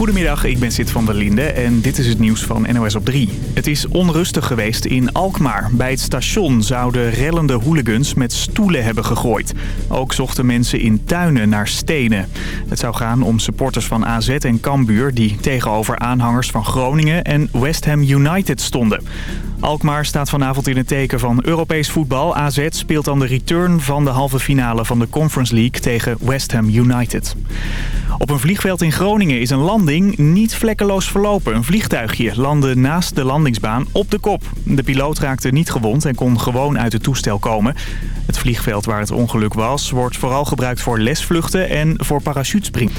Goedemiddag, ik ben Sid van der Linde en dit is het nieuws van NOS op 3. Het is onrustig geweest in Alkmaar. Bij het station zouden rellende hooligans met stoelen hebben gegooid. Ook zochten mensen in tuinen naar stenen. Het zou gaan om supporters van AZ en Cambuur... die tegenover aanhangers van Groningen en West Ham United stonden. Alkmaar staat vanavond in het teken van Europees voetbal. AZ speelt dan de return van de halve finale van de Conference League tegen West Ham United. Op een vliegveld in Groningen is een landing niet vlekkeloos verlopen. Een vliegtuigje landde naast de landingsbaan op de kop. De piloot raakte niet gewond en kon gewoon uit het toestel komen. Het vliegveld waar het ongeluk was wordt vooral gebruikt voor lesvluchten en voor parachutespringen.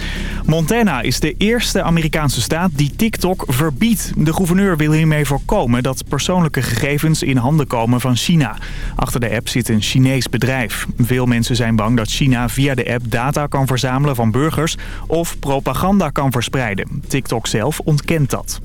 Montana is de eerste Amerikaanse staat die TikTok verbiedt. De gouverneur wil hiermee voorkomen dat persoonlijke gegevens in handen komen van China. Achter de app zit een Chinees bedrijf. Veel mensen zijn bang dat China via de app data kan verzamelen van burgers of propaganda kan verspreiden. TikTok zelf ontkent dat.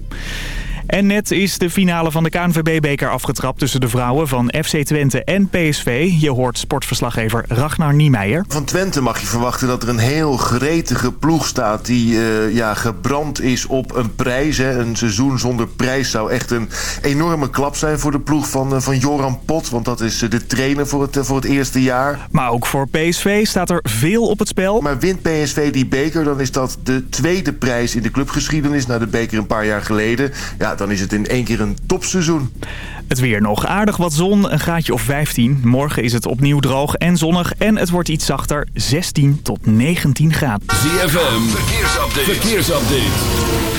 En net is de finale van de KNVB-beker afgetrapt tussen de vrouwen van FC Twente en PSV. Je hoort sportverslaggever Ragnar Niemeyer. Van Twente mag je verwachten dat er een heel gretige ploeg staat die uh, ja, gebrand is op een prijs. Hè. Een seizoen zonder prijs zou echt een enorme klap zijn voor de ploeg van, uh, van Joran Pot. Want dat is uh, de trainer voor het, voor het eerste jaar. Maar ook voor PSV staat er veel op het spel. Maar wint PSV die beker, dan is dat de tweede prijs in de clubgeschiedenis. Na de beker een paar jaar geleden. Ja, dan is het in één keer een topseizoen. Het weer nog aardig wat zon, een graadje of 15. Morgen is het opnieuw droog en zonnig en het wordt iets zachter, 16 tot 19 graden. ZFM, verkeersupdate. verkeersupdate.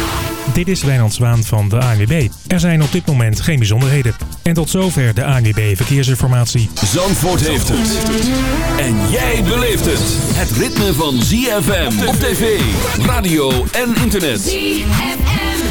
Dit is Wijnand Zwaan van de ANWB. Er zijn op dit moment geen bijzonderheden. En tot zover de ANWB Verkeersinformatie. Zandvoort heeft het. En jij beleeft het. Het ritme van ZFM op tv, radio en internet. ZFM.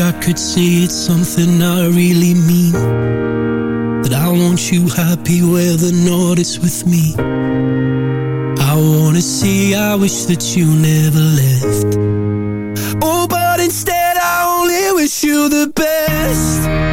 my could say it's something I really mean. That I want you happy whether or not it's with me. I wanna say I wish that you never left. Oh, but instead I only wish you the best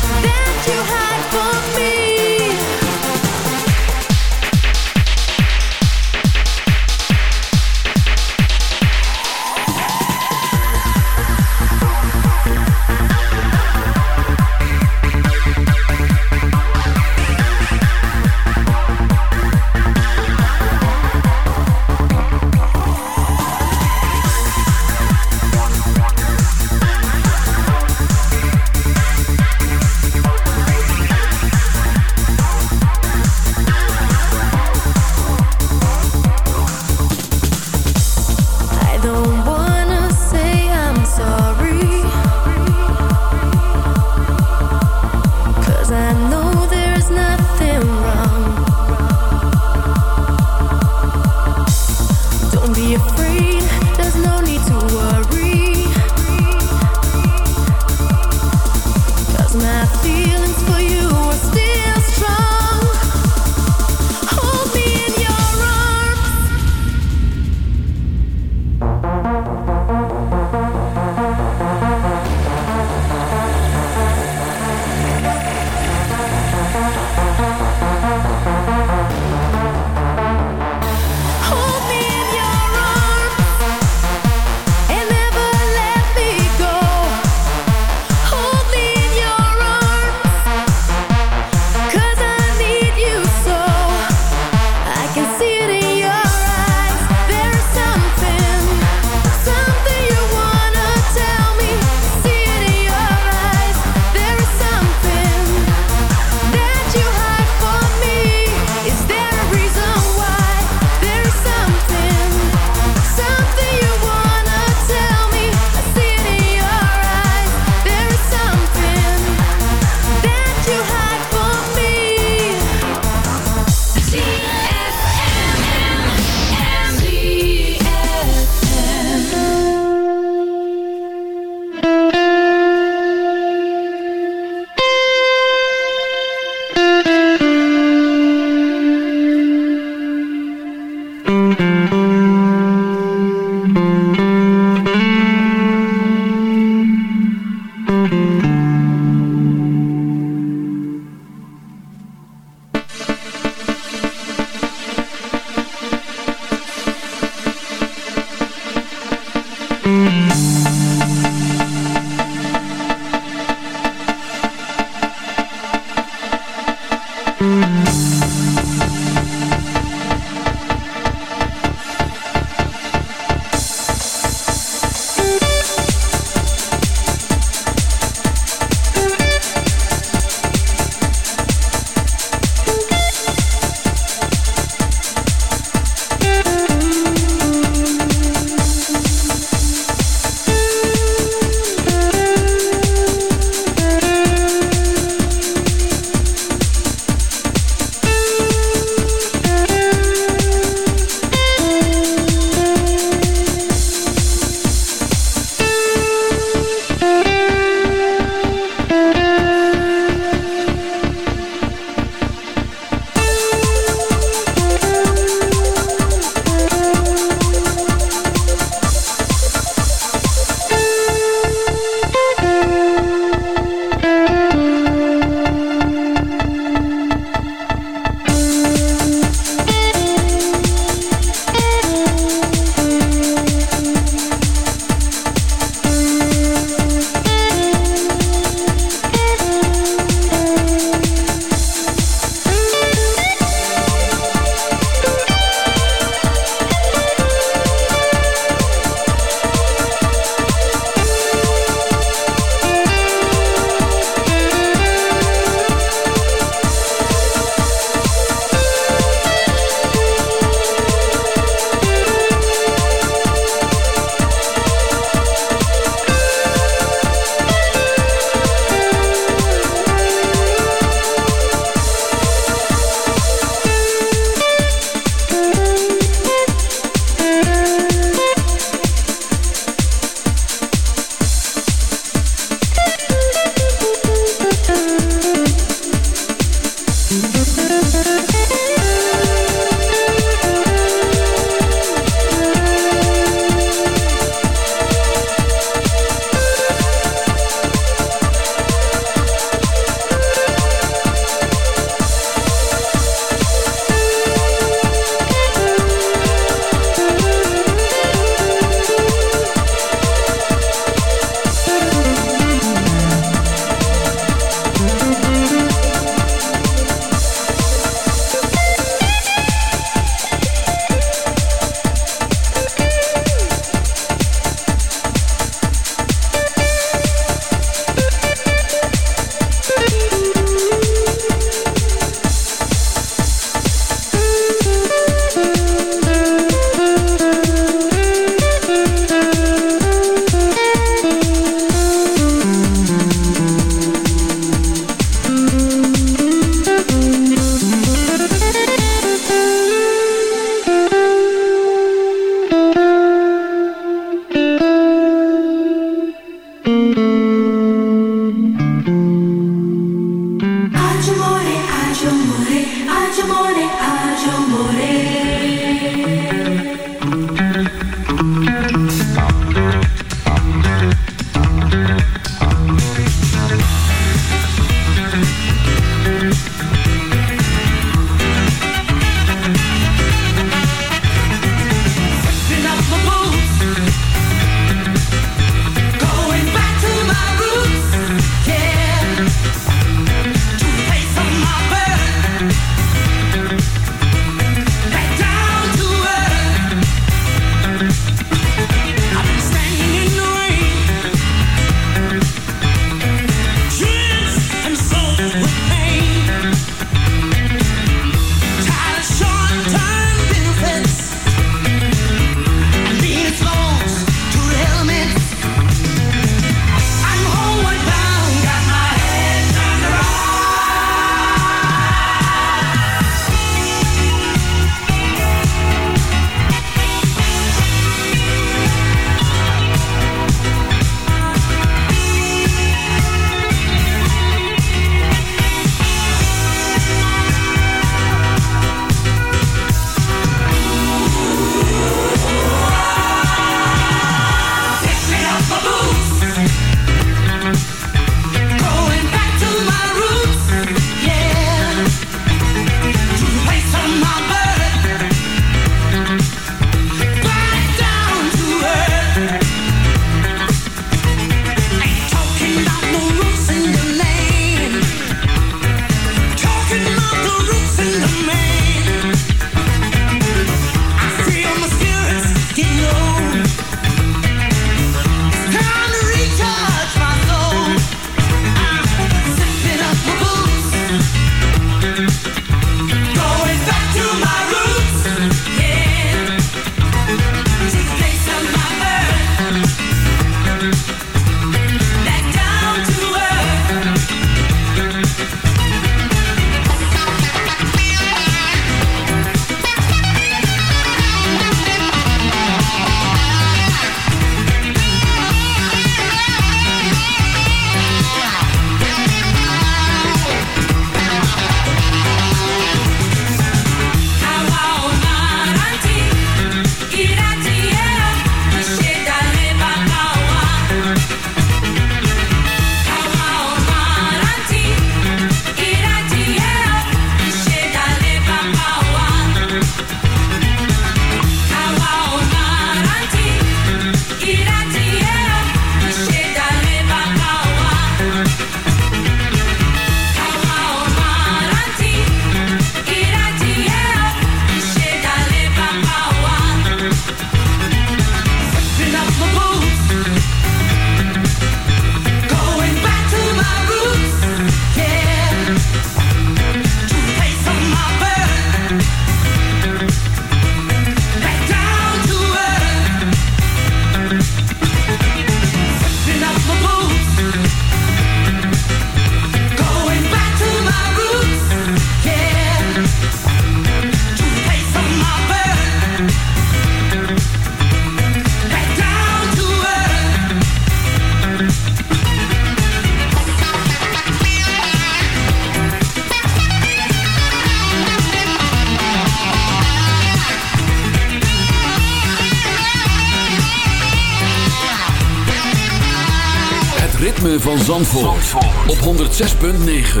van Zandvoort, op 106.9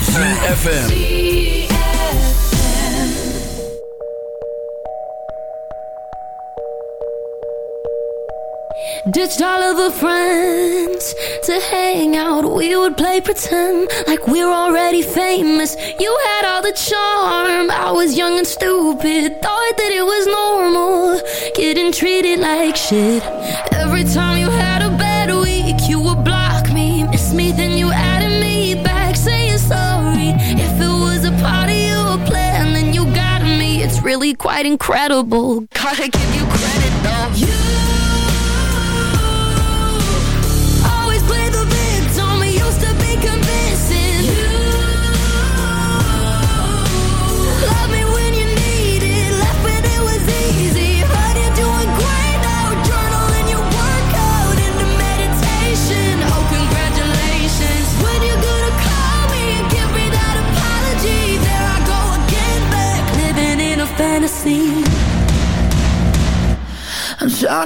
CFFM Ditched all of the friends to hang out. We would play pretend like we we're already famous. You had all the charm. I was young and stupid. Thought that it was normal. Getting treated like shit. Every time really quite incredible. Gotta give you credit though. You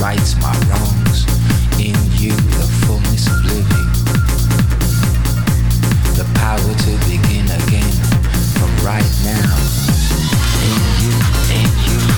Rights my wrongs. In you, the fullness of living. The power to begin again from right now. In you, in you.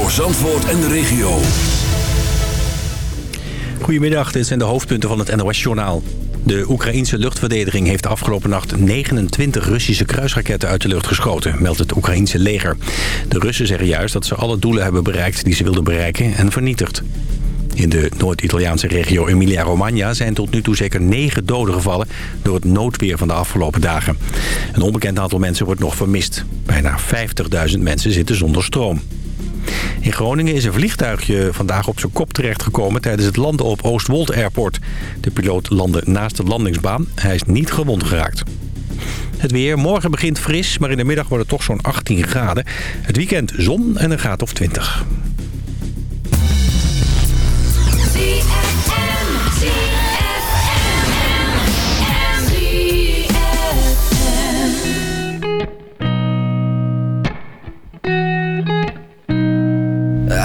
Voor Zandvoort en de regio. Goedemiddag, dit zijn de hoofdpunten van het NOS-journaal. De Oekraïense luchtverdediging heeft afgelopen nacht 29 Russische kruisraketten uit de lucht geschoten, meldt het Oekraïense leger. De Russen zeggen juist dat ze alle doelen hebben bereikt die ze wilden bereiken en vernietigd. In de Noord-Italiaanse regio Emilia-Romagna zijn tot nu toe zeker negen doden gevallen door het noodweer van de afgelopen dagen. Een onbekend aantal mensen wordt nog vermist. Bijna 50.000 mensen zitten zonder stroom. In Groningen is een vliegtuigje vandaag op zijn kop terechtgekomen tijdens het landen op Oostwold Airport. De piloot landde naast de landingsbaan. Hij is niet gewond geraakt. Het weer. Morgen begint fris, maar in de middag wordt het toch zo'n 18 graden. Het weekend zon en een graad of 20.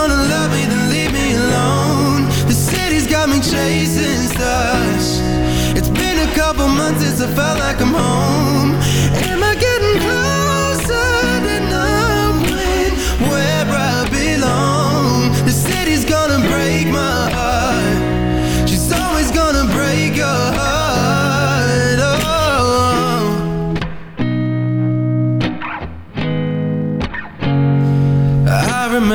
gonna love me then leave me alone. The city's got me chasing stars. It's been a couple months since I felt like I'm home. Am I getting closer to knowing where I belong? The city's gonna break my heart